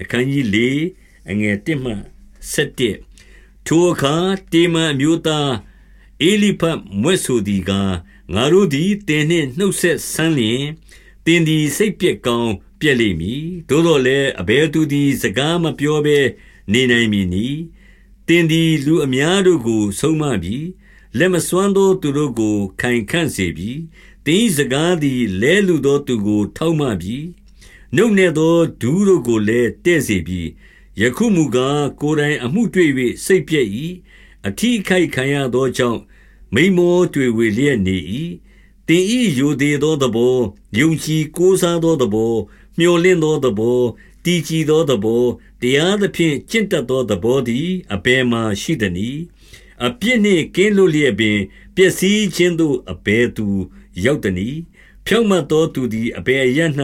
အခန်းကြီး၄အငယ်၁မှ7ထိုအခါတေမန်အမျိုးသားအေလိဖတ်မွဲ့ဆိုသည်ကားငါတို့သည်တင်းနှင့်နှုတ်ဆက်ဆန်းလျင်တင်းသည်စိတ်ပြက်ကောင်းပြက်လိမ့်မည်သို့တော်လည်းအဘယ်သူသည် စကားမပြောဘဲနေနိုင်မည်နီတင်းသည်လူအများတို့ကိုဆုံးမပြီးလက်မစွမ်းသောသူတို့ကို ခိုင်ခန့်စေပြီးတင်းစကားသည်လဲလူသောသူကို ထောက်မှပြီး နှုတ်နေသောဒူးတို့ကိုလည်းတဲ့စေပြီးယခုမူကားကိုယ်တိုင်အမှုတွေ့၍စိတ်ပြည့်၏အထီးခိုက်ခံရသောကြောင့်မိမောတွေ့ဝေလျက်နေ၏တင်ဤယိုသေးသောသဘောယုံကြည်ကိုးစားသောသဘောမျော်လင့်သောသဘောတည်ကြည်သောသဘောတရားသဖြင့်ကျင့်တတ်သောသဘောသည်အဘယ်မှရှိသနည်းအပြစ်နှင့်ကင်းလွတ်လျက်ပင်ပျက်စီးခြင်းသို့အဘယ်သူရောက်သနည်း ဖြောင့်မတ်သောသူသည် အဘယ်ရ၌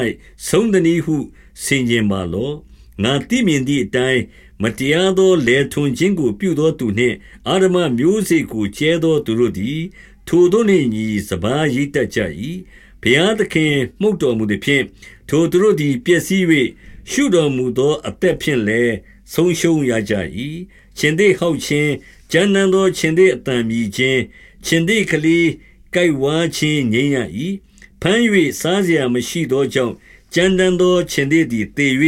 ဆုံးသနည်းဟု ဆင်ခြင်ပါလော့ ငါသိမြင်သည့်အတိုင်း မတရားသော လယ်ထွန်ခြင်းကို ပြုသောသူနှင့်အာရမမျိုးစေ့ကိုကျဲသောသူတို့သည် ထိုတို့နှင့်ညီ စပါးရိတ်တတ်ကြ၏ဘုရားသခင်မှုတ်တော်မူသည်ဖြင့် ထိုသူတို့သည် ပျက်စီး၍ရှုတော်မူသော အသက်ဖြင့်လည်း ဆုံးရှုံးရကြ၏ရှင်သေးဟောက်ခြင်းကျမ်းနန်းသောရှင်သေးအတန်မြည်ခြင်းရှင်သေးကလေးကြိုက်ဝါခြင်းငြိမ်းရ၏ ဖမ်း၍စားစရာမရှိသောကြောင့်ကြမ်းတမ်းသောခြင်သေးသည်တည်၍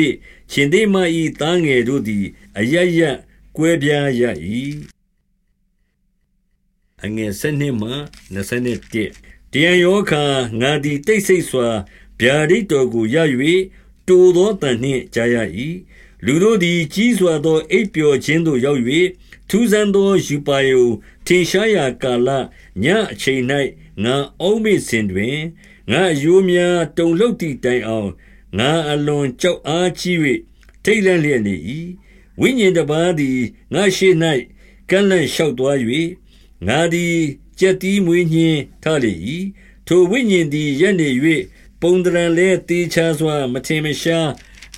ခြင်သေးမ၏သားငယ်တို့သည် အယက်ရက်ကွဲပြားရ၏အငယ်၁၂မှ၂၁တရားယောခာငါသည်တိတ်ဆိတ်စွာဗျာဒိတ်တော်ကိုရ၍တိုးသောတန်နှင့်ကြားရ၏လူတို့သည်ကြီးစွာသောအိပ်ပျော်ခြင်းသို့ရောက်၍ထူးဆန်းသောယူပါယုံထင်ရှားရာကာလညအချိန်၌ငါအုံးမိစဉ်တွင် ငါအယိုးများတုန်လှုပ်သည့်တိုင်အောင်ငါအလွန်ကြောက်အားကြီး၍ထိတ်လန့်လျက်နေ၏ဝိညာဉ်တစ်ပါးသည်ငါရှိ၌ကန့်လန့်လျှောက်သွား၍ငါသည်ကြက်တီးမွေးညင်းထလေ၏ထိုဝိညာဉ်သည်ရက်နေ၍ပုံတရံလဲတေချာစွာ မထင်မရှား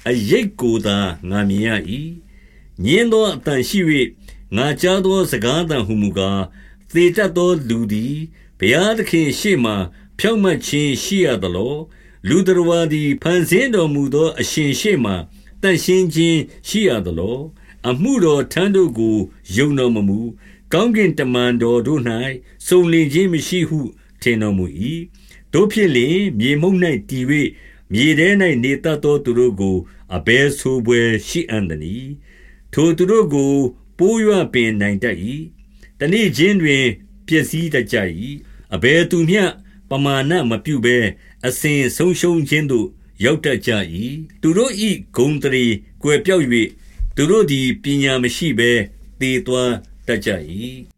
အရိတ်ကိုသာငါမြင်ရ၏ညင်းသောအတန်ရှိ၍ငါကြားသောစကားတန်ဟုမူကားသေတတ်သောလူသည်ဘုရားသခင်ရှေ့မှ ဖြောင့်မတ်ခြင်းရှိရသလောလူတော်ဝါသည်ဖန်ဆင်းတော်မူသော အရှင်ရှေ့မှတန်ရှင်းခြင်းရှိရသလောအမှုတော်ထမ်းတို့ကိုယုံတော်မမူကောင်းကင်တမန်တော်တို့၌စုံလင်ခြင်းမရှိဟု ထင်တော်မူ၏တို့ဖြစ်လျင်မြေမုံ၌တည်၍မြေထဲ၌နေတတ်သောသူတို့ကိုအဘယ်ဆိုပွဲရှိအံ့သနည်းထိုသူတို့ကိုပိုးရွပင်နိုင်တတ်၏တနေ့ချင်းတွင်ပျက်စီးတတ်ကြ၏အဘယ်သူမျှ ပမာဏမပြုဘဲအစဉ်ဆုံးရှုံးခြင်းသို့ ရောက်တတ်ကြ၏သူတို့၏ဂုံတရီကွယ်ပြောက်၍သူတို့သည်ပညာမရှိဘဲသေသွားတတ်ကြ၏